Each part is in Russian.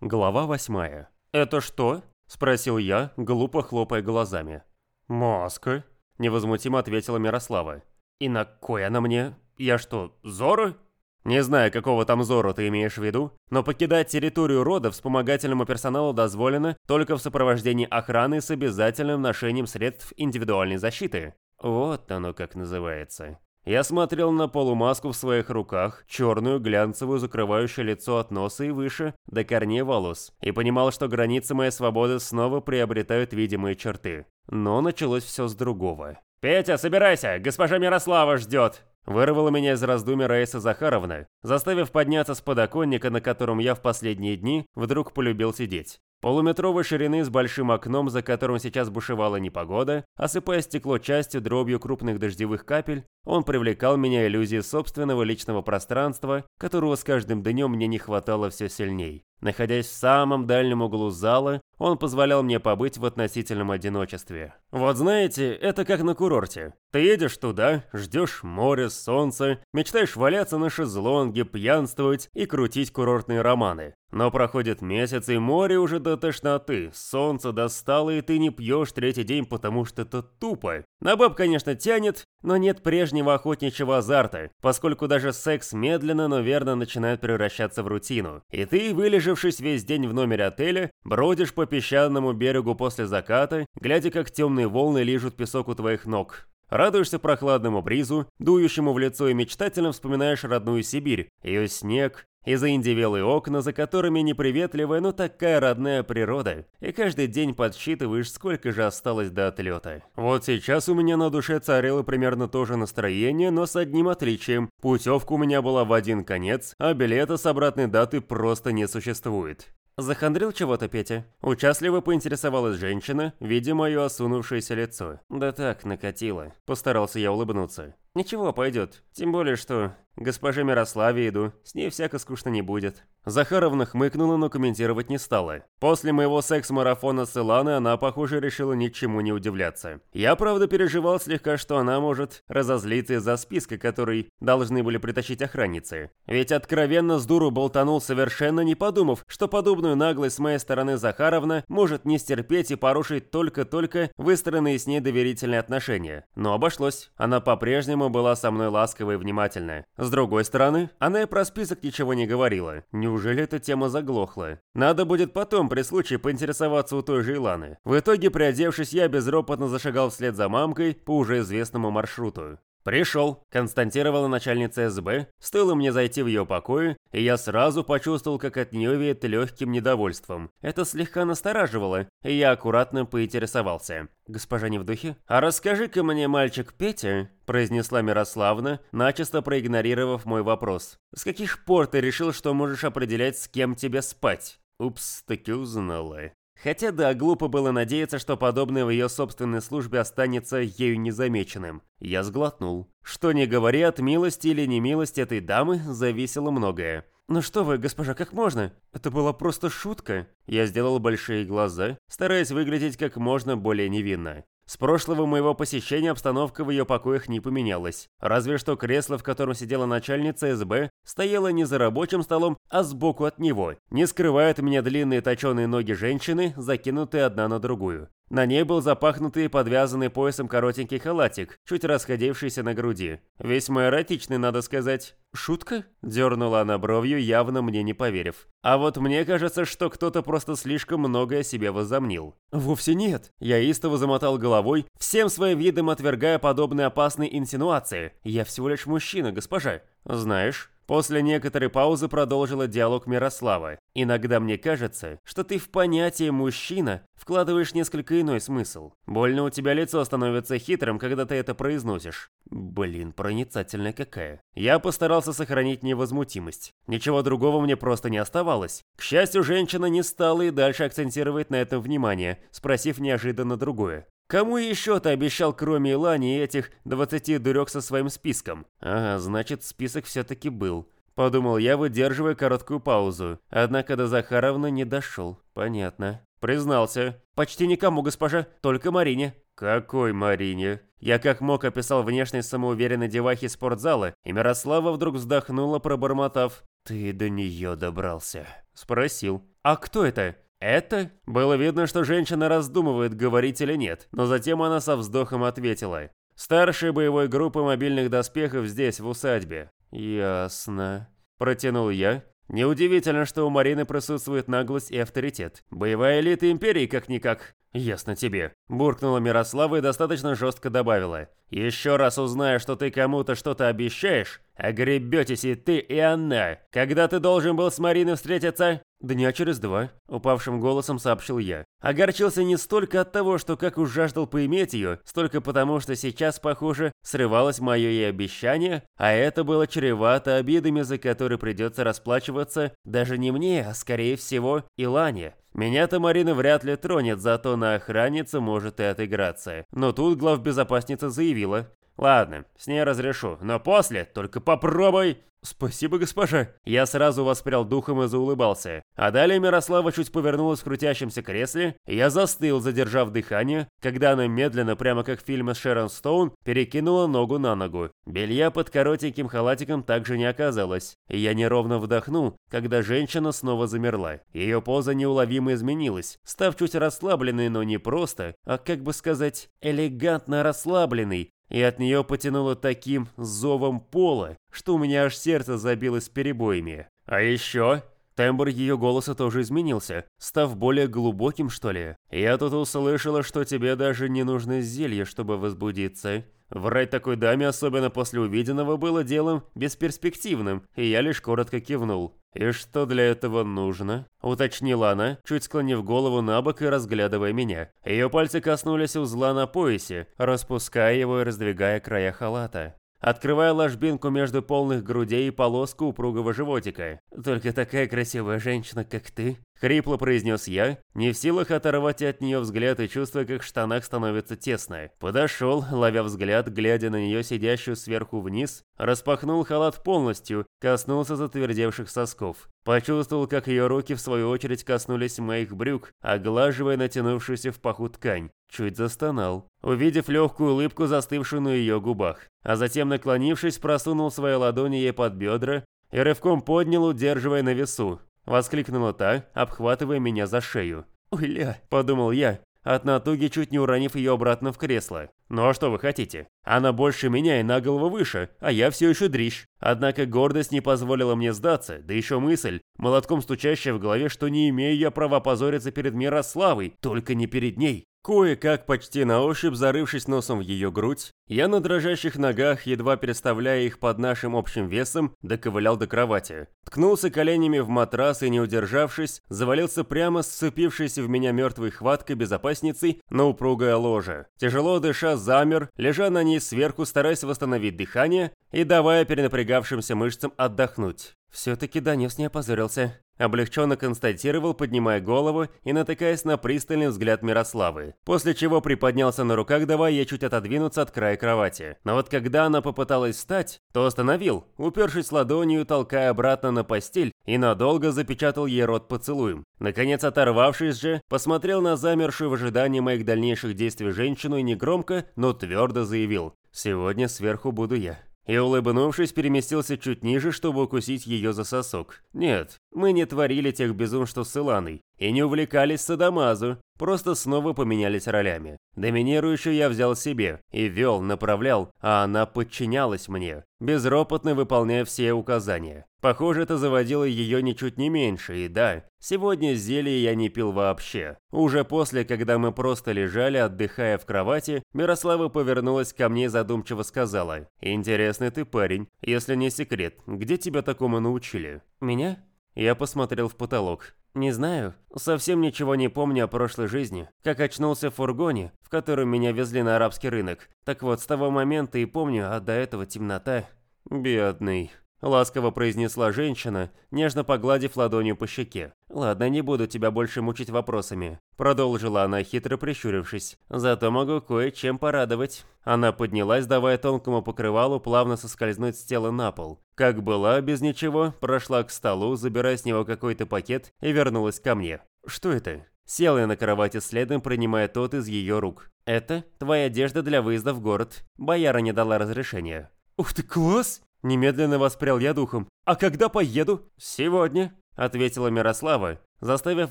Глава восьмая. «Это что?» – спросил я, глупо хлопая глазами. «Маска», – невозмутимо ответила Мирослава. «И на кой она мне? Я что, Зоро?» Не знаю, какого там Зоро ты имеешь в виду, но покидать территорию рода вспомогательному персоналу дозволено только в сопровождении охраны с обязательным ношением средств индивидуальной защиты. Вот оно как называется. Я смотрел на полумаску в своих руках, черную, глянцевую, закрывающую лицо от носа и выше, до корней волос, и понимал, что границы моей свободы снова приобретают видимые черты. Но началось все с другого. «Петя, собирайся! Госпожа Мирослава ждет!» Вырвала меня из раздумий Раиса Захаровна, заставив подняться с подоконника, на котором я в последние дни вдруг полюбил сидеть. Полуметровой ширины с большим окном, за которым сейчас бушевала непогода, осыпая стекло частью дробью крупных дождевых капель, он привлекал меня иллюзией собственного личного пространства, которого с каждым днем мне не хватало все сильней. Находясь в самом дальнем углу зала, он позволял мне побыть в относительном одиночестве. Вот знаете, это как на курорте. Ты едешь туда, ждешь моря, солнца, мечтаешь валяться на шезлонге, пьянствовать и крутить курортные романы. Но проходит месяц, и море уже до тошноты, солнце достало, и ты не пьешь третий день, потому что это тупо. На баб, конечно, тянет, но нет прежнего охотничьего азарта, поскольку даже секс медленно, но верно начинает превращаться в рутину. И ты, вылежавшись весь день в номере отеля, бродишь по песчаному берегу после заката, глядя, как темные волны лижут песок у твоих ног. Радуешься прохладному бризу, дующему в лицо и мечтательно вспоминаешь родную Сибирь, ее снег, и заиндевелые окна, за которыми неприветливая, но такая родная природа, и каждый день подсчитываешь, сколько же осталось до отлета. Вот сейчас у меня на душе царило примерно то же настроение, но с одним отличием. Путевка у меня была в один конец, а билета с обратной даты просто не существует. Захандрил чего-то Петя? Участливо поинтересовалась женщина, видя мое осунувшееся лицо. Да так, накатило. Постарался я улыбнуться. Ничего, пойдет. Тем более, что госпоже Мирославе иду, с ней всяко скучно не будет. Захаровна хмыкнула, но комментировать не стала. После моего секс-марафона с Иланой она, похоже, решила ничему не удивляться. Я, правда, переживал слегка, что она может разозлиться из-за списка, который должны были притащить охранницы. Ведь откровенно с дуру болтанул, совершенно не подумав, что подобную наглость с моей стороны Захаровна может не стерпеть и порушить только-только выстроенные с ней доверительные отношения. Но обошлось. Она по-прежнему по была со мной ласковой и внимательная. С другой стороны, она и про список ничего не говорила. Неужели эта тема заглохла? Надо будет потом при случае поинтересоваться у той же Иланы. В итоге, приодевшись, я безропотно зашагал вслед за мамкой по уже известному маршруту. «Пришел», – констатировала начальница СБ, стоило мне зайти в ее покои, и я сразу почувствовал, как от нее веет легким недовольством. Это слегка настораживало, и я аккуратно поинтересовался. «Госпожа не в духе?» «А расскажи-ка мне, мальчик Петя», – произнесла Мирославна, начисто проигнорировав мой вопрос. «С каких пор ты решил, что можешь определять, с кем тебе спать?» Упс, таки узнала. Хотя да, глупо было надеяться, что подобное в ее собственной службе останется ею незамеченным. Я сглотнул. Что не говори, от милости или немилости этой дамы зависело многое. «Ну что вы, госпожа, как можно? Это была просто шутка». Я сделал большие глаза, стараясь выглядеть как можно более невинно. С прошлого моего посещения обстановка в ее покоях не поменялась. Разве что кресло, в котором сидела начальница СБ, стояло не за рабочим столом, а сбоку от него. Не скрывают меня длинные точеные ноги женщины, закинутые одна на другую. На ней был запахнутый и подвязанный поясом коротенький халатик, чуть расходившийся на груди. Весьма эротичный, надо сказать. «Шутка?» – дернула она бровью, явно мне не поверив. А вот мне кажется, что кто-то просто слишком многое себе возомнил. «Вовсе нет!» Я истово замотал головой, всем своим видом отвергая подобные опасные инсинуации. «Я всего лишь мужчина, госпожа». «Знаешь, После некоторой паузы продолжила диалог Мирослава. «Иногда мне кажется, что ты в понятие «мужчина» вкладываешь несколько иной смысл. Больно у тебя лицо становится хитрым, когда ты это произносишь». Блин, проницательная какая. Я постарался сохранить невозмутимость. Ничего другого мне просто не оставалось. К счастью, женщина не стала и дальше акцентировать на этом внимание, спросив неожиданно другое. Кому еще ты обещал, кроме Илани и этих 20 дурек со своим списком? Ага, значит, список все-таки был. Подумал я, выдерживая короткую паузу. Однако до Захаровны не дошел. Понятно. Признался. Почти никому, госпожа, только Марине. Какой Марине? Я как мог описал внешность самоуверенной девахи спортзала, и Мирослава вдруг вздохнула, пробормотав. «Ты до нее добрался». Спросил. «А кто это?» «Это?» Было видно, что женщина раздумывает, говорить или нет, но затем она со вздохом ответила. «Старшая боевой группы мобильных доспехов здесь, в усадьбе». «Ясно», – протянул я. «Неудивительно, что у Марины присутствует наглость и авторитет. Боевая элита Империи, как-никак». «Ясно тебе», – буркнула Мирослава и достаточно жестко добавила. «Еще раз узнаю, что ты кому-то что-то обещаешь, огребетесь и ты, и она. Когда ты должен был с Мариной встретиться?» «Дня через два», — упавшим голосом сообщил я. Огорчился не столько от того, что как уж жаждал поиметь ее, столько потому, что сейчас, похоже, срывалось мое ей обещание, а это было чревато обидами, за которые придется расплачиваться даже не мне, а скорее всего Илане. Меня-то Марина вряд ли тронет, зато на охраннице может и отыграться. Но тут главбезопасница заявила, Ладно, с ней разрешу, но после только попробуй «Спасибо, госпожа!» Я сразу воспрял духом и заулыбался. А далее Мирослава чуть повернулась в крутящемся кресле, и я застыл, задержав дыхание, когда она медленно, прямо как в фильме с Шерон Стоун, перекинула ногу на ногу. Белья под коротеньким халатиком также не оказалось, и я неровно вдохнул, когда женщина снова замерла. Ее поза неуловимо изменилась, став чуть расслабленной, но не просто, а как бы сказать, элегантно расслабленной, и от нее потянуло таким зовом пола, что у меня аж сердце забилось перебоями. А еще... Тембр ее голоса тоже изменился, став более глубоким, что ли. Я тут услышала, что тебе даже не нужно зелье, чтобы возбудиться. Врать такой даме, особенно после увиденного, было делом бесперспективным, и я лишь коротко кивнул. «И что для этого нужно?» – уточнила она, чуть склонив голову на бок и разглядывая меня. Ее пальцы коснулись узла на поясе, распуская его и раздвигая края халата открывая ложбинку между полных грудей и полоску упругого животика. «Только такая красивая женщина, как ты», — хрипло произнес я, не в силах оторвать от нее взгляд и чувствуя, как в штанах становится тесно. Подошел, ловя взгляд, глядя на нее, сидящую сверху вниз, распахнул халат полностью, коснулся затвердевших сосков. Почувствовал, как ее руки в свою очередь коснулись моих брюк, оглаживая натянувшуюся в паху ткань. Чуть застонал, увидев легкую улыбку, застывшую на ее губах. А затем, наклонившись, просунул свои ладони ей под бедра и рывком поднял, удерживая на весу. Воскликнула та, обхватывая меня за шею. «Уля!» – подумал я, от натуги чуть не уронив ее обратно в кресло. «Ну а что вы хотите? Она больше меня и на голову выше, а я все еще дрищ». Однако гордость не позволила мне сдаться, да еще мысль, молотком стучащая в голове, что не имею я права позориться перед Мирославой, только не перед ней. Кое-как, почти на ощупь, зарывшись носом в ее грудь, я на дрожащих ногах, едва переставляя их под нашим общим весом, доковылял до кровати. Ткнулся коленями в матрас и, не удержавшись, завалился прямо сцепившись в меня мертвой хваткой безопасницей на упругое ложе. Тяжело дыша, замер, лежа на ней сверху, стараясь восстановить дыхание и давая перенапрягавшимся мышцам отдохнуть. Все-таки Донес не опозорился. Облегченно констатировал, поднимая голову и натыкаясь на пристальный взгляд Мирославы. После чего приподнялся на руках, давая ей чуть отодвинуться от края кровати. Но вот когда она попыталась встать, то остановил, упершись ладонью, толкая обратно на постель и надолго запечатал ей рот поцелуем. Наконец, оторвавшись же, посмотрел на замершую в ожидании моих дальнейших действий женщину и негромко, но твердо заявил «Сегодня сверху буду я» и, улыбнувшись, переместился чуть ниже, чтобы укусить ее за сосок. Нет, мы не творили тех безумств с Иланой, и не увлекались садомазу, просто снова поменялись ролями. Доминирующую я взял себе и вел, направлял, а она подчинялась мне, безропотно выполняя все указания. Похоже, это заводило ее ничуть не меньше, и да, сегодня зелье я не пил вообще. Уже после, когда мы просто лежали, отдыхая в кровати, Мирослава повернулась ко мне и задумчиво сказала, «Интересный ты парень, если не секрет, где тебя такому научили?» «Меня?» Я посмотрел в потолок. Не знаю, совсем ничего не помню о прошлой жизни. Как очнулся в фургоне, в котором меня везли на арабский рынок. Так вот, с того момента и помню, а до этого темнота. Бедный. Ласково произнесла женщина, нежно погладив ладонью по щеке. «Ладно, не буду тебя больше мучить вопросами», – продолжила она, хитро прищурившись. «Зато могу кое-чем порадовать». Она поднялась, давая тонкому покрывалу плавно соскользнуть с тела на пол. Как была, без ничего, прошла к столу, забирая с него какой-то пакет и вернулась ко мне. «Что это?» Села я на кровати следом, принимая тот из ее рук. «Это твоя одежда для выезда в город. Бояра не дала разрешения». «Ух ты, класс!» Немедленно воспрял я духом. «А когда поеду?» «Сегодня». ответила Мирослава, заставив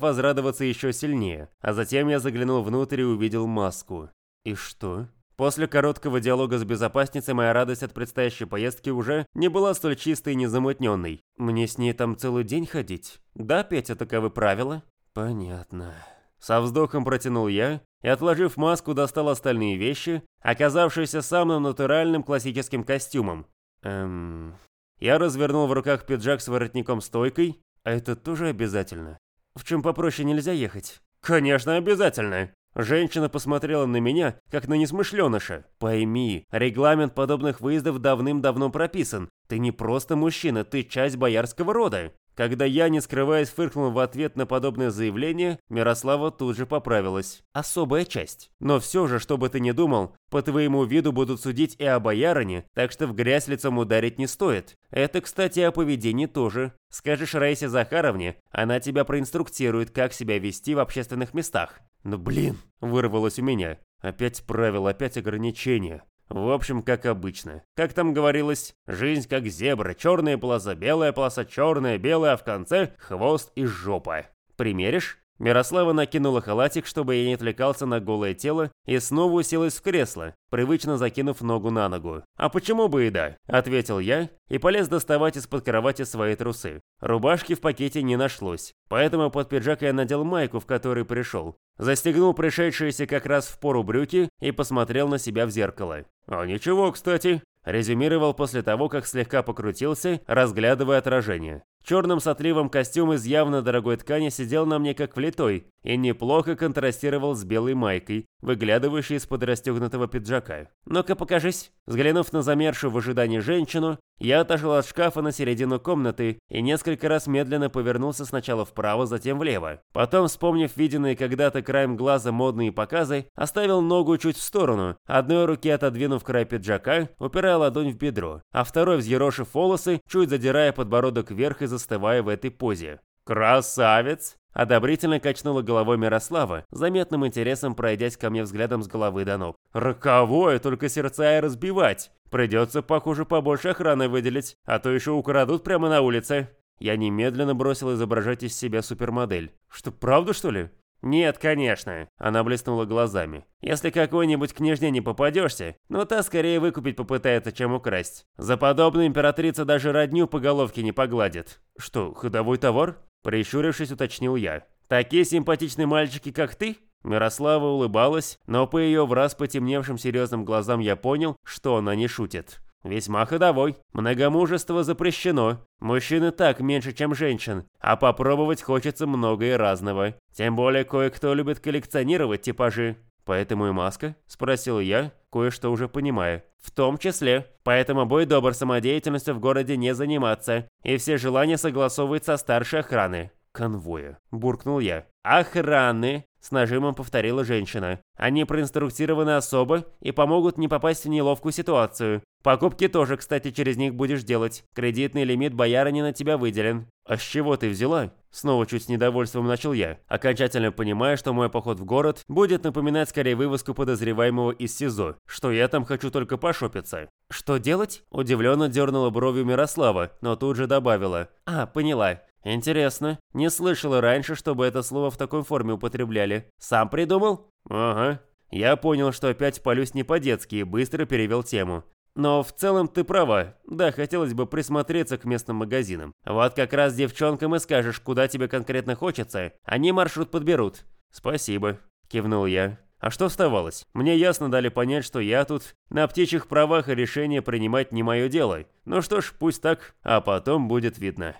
возрадоваться еще сильнее, а затем я заглянул внутрь и увидел маску. И что? После короткого диалога с безопасницей моя радость от предстоящей поездки уже не была столь чистой и незамутненной. Мне с ней там целый день ходить? Да, Петя, таковы правила? Понятно. Со вздохом протянул я и, отложив маску, достал остальные вещи, оказавшиеся самым натуральным классическим костюмом. Эм... Я развернул в руках пиджак с воротником-стойкой, а это тоже обязательно. В чем попроще нельзя ехать? Конечно, обязательно. Женщина посмотрела на меня, как на несмышленыша. Пойми, регламент подобных выездов давным-давно прописан. Ты не просто мужчина, ты часть боярского рода. Когда я, не скрываясь, фыркнул в ответ на подобное заявление, Мирослава тут же поправилась. Особая часть. Но все же, что бы ты ни думал, по твоему виду будут судить и о боярине, так что в грязь лицом ударить не стоит. Это, кстати, о поведении тоже. Скажешь Раисе Захаровне, она тебя проинструктирует, как себя вести в общественных местах. Ну блин, вырвалось у меня. Опять правила, опять ограничения. В общем, как обычно. Как там говорилось, жизнь как зебра, черная полоса, белая полоса, черная, белая, а в конце хвост и жопа. Примеришь? Мирослава накинула халатик, чтобы я не отвлекался на голое тело, и снова уселась в кресло, привычно закинув ногу на ногу. «А почему бы и да?» – ответил я и полез доставать из-под кровати свои трусы. Рубашки в пакете не нашлось, поэтому под пиджак я надел майку, в которой пришел. Застегнул пришедшиеся как раз в пору брюки и посмотрел на себя в зеркало. «А ничего, кстати», – резюмировал после того, как слегка покрутился, разглядывая отражение. В черном с отливом костюм из явно дорогой ткани сидел на мне как влитой и неплохо контрастировал с белой майкой, выглядывающей из-под расстегнутого пиджака. «Ну-ка покажись!» Взглянув на замершую в ожидании женщину, я отошел от шкафа на середину комнаты и несколько раз медленно повернулся сначала вправо, затем влево. Потом, вспомнив виденные когда-то краем глаза модные показы, оставил ногу чуть в сторону, одной руки отодвинув край пиджака, упирая ладонь в бедро, а второй, взъерошив волосы, чуть задирая подбородок вверх и застывая в этой позе. «Красавец!» Одобрительно качнула головой Мирослава, заметным интересом пройдясь ко мне взглядом с головы до ног. «Роковое, только сердца и разбивать! Придется, похоже, побольше охраны выделить, а то еще украдут прямо на улице!» Я немедленно бросил изображать из себя супермодель. «Что, правда, что ли?» «Нет, конечно», — она блеснула глазами. «Если какой-нибудь княжне не попадешься, ну та скорее выкупить попытается, чем украсть. За подобную императрица даже родню по головке не погладит». «Что, ходовой товар?» Прищурившись, уточнил я. «Такие симпатичные мальчики, как ты?» Мирослава улыбалась, но по ее враз потемневшим серьезным глазам я понял, что она не шутит. «Весьма ходовой. Многомужество запрещено. Мужчины так меньше, чем женщин, а попробовать хочется много и разного. Тем более кое-кто любит коллекционировать типажи. «Поэтому и маска?» – спросил я, кое-что уже понимая. «В том числе. Поэтому бой добр самодеятельностью в городе не заниматься, и все желания согласовывать со старшей охраны». «Конвоя», – буркнул я. «Охраны!» – с нажимом повторила женщина. «Они проинструктированы особо и помогут не попасть в неловкую ситуацию. Покупки тоже, кстати, через них будешь делать. Кредитный лимит боярыни на тебя выделен. А с чего ты взяла? Снова чуть с недовольством начал я, окончательно понимая, что мой поход в город будет напоминать скорее вывозку подозреваемого из СИЗО, что я там хочу только пошопиться. Что делать? Удивленно дернула бровью Мирослава, но тут же добавила. А, поняла. Интересно. Не слышала раньше, чтобы это слово в такой форме употребляли. Сам придумал? Ага. Я понял, что опять палюсь не по-детски и быстро перевел тему. Но в целом ты права. Да, хотелось бы присмотреться к местным магазинам. Вот как раз девчонкам и скажешь, куда тебе конкретно хочется. Они маршрут подберут. Спасибо, кивнул я. А что оставалось? Мне ясно дали понять, что я тут на птичьих правах и решение принимать не мое дело. Ну что ж, пусть так, а потом будет видно.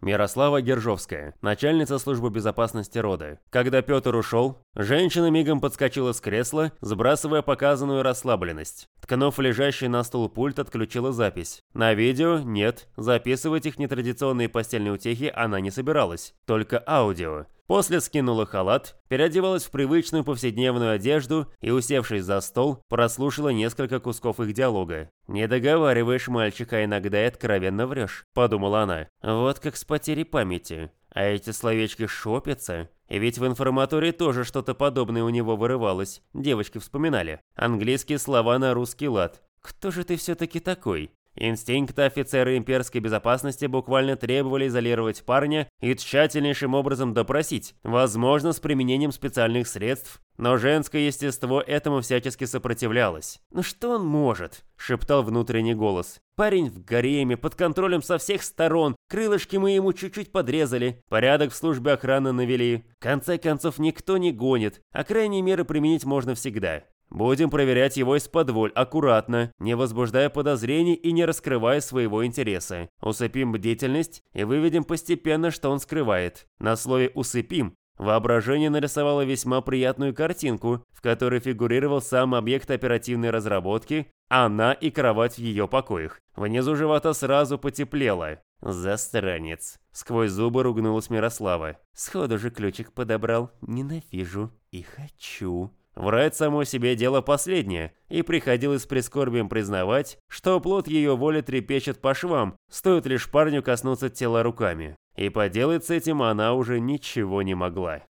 Мирослава Гержовская, начальница службы безопасности рода. Когда Петр ушел, женщина мигом подскочила с кресла, сбрасывая показанную расслабленность. Ткнув лежащий на стол пульт, отключила запись. На видео нет, записывать их нетрадиционные постельные утехи она не собиралась, только аудио. После скинула халат, переодевалась в привычную повседневную одежду и, усевшись за стол, прослушала несколько кусков их диалога. «Не договариваешь мальчика, иногда и откровенно врешь», — подумала она. «Вот как с потерей памяти. А эти словечки шопятся. И ведь в информатории тоже что-то подобное у него вырывалось. Девочки вспоминали. Английские слова на русский лад. Кто же ты все-таки такой? Инстинкты офицера имперской безопасности буквально требовали изолировать парня и тщательнейшим образом допросить, возможно, с применением специальных средств, но женское естество этому всячески сопротивлялось. «Ну что он может?» – шептал внутренний голос. «Парень в гареме, под контролем со всех сторон, крылышки мы ему чуть-чуть подрезали, порядок в службе охраны навели. В конце концов, никто не гонит, а крайние меры применить можно всегда. Будем проверять его из-под воль, аккуратно, не возбуждая подозрений и не раскрывая своего интереса. Усыпим бдительность и выведем постепенно, что он скрывает. На слове «усыпим» Воображение нарисовало весьма приятную картинку, в которой фигурировал сам объект оперативной разработки, она и кровать в ее покоях. Внизу живота сразу потеплело. «Застранец!» Сквозь зубы ругнулась Мирослава. «Сходу же ключик подобрал. Ненавижу и хочу». Врать само себе дело последнее, и приходилось с прискорбием признавать, что плод ее воли трепещет по швам, стоит лишь парню коснуться тела руками. И поделать с этим она уже ничего не могла.